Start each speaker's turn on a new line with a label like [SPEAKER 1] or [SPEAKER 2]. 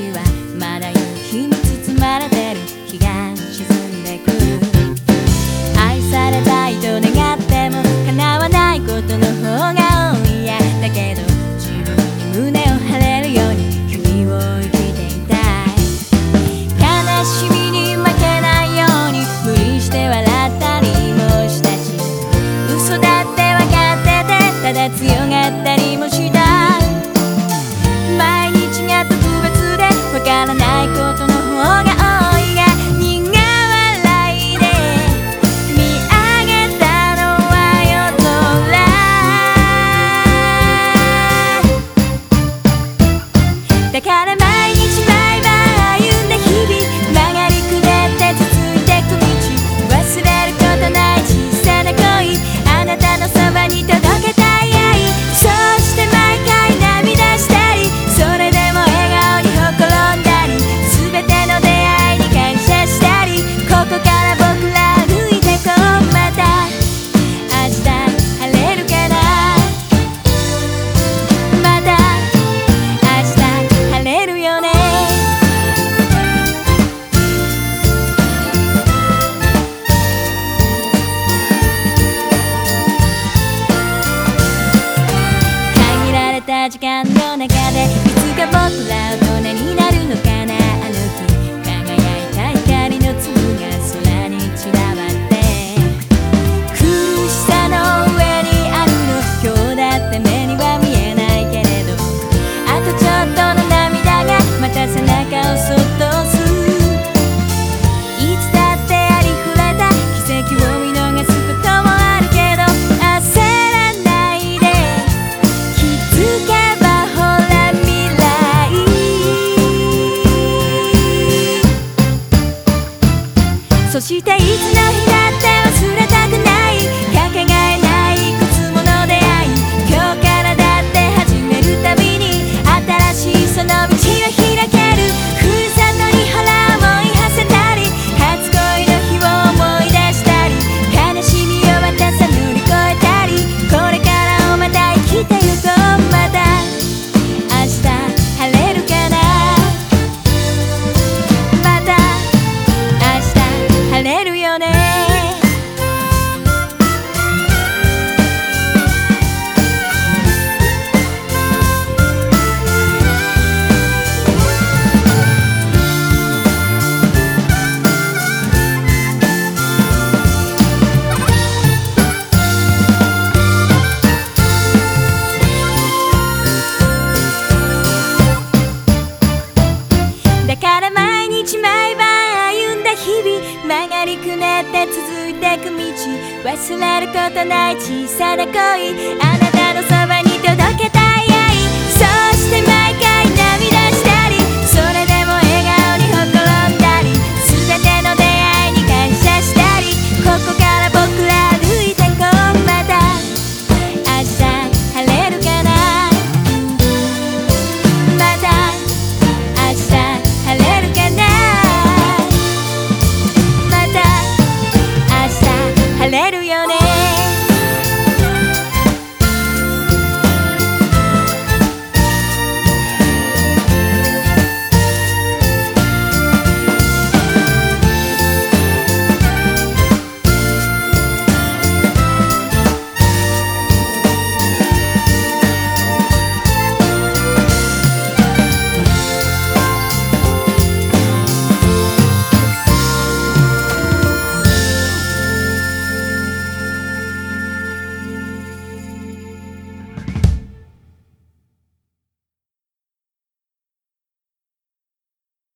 [SPEAKER 1] はまだ夕日に包まれてる気が magic and していつ曲がりくねって続いてく道。忘れることない小さな恋。あなたのそばに届けた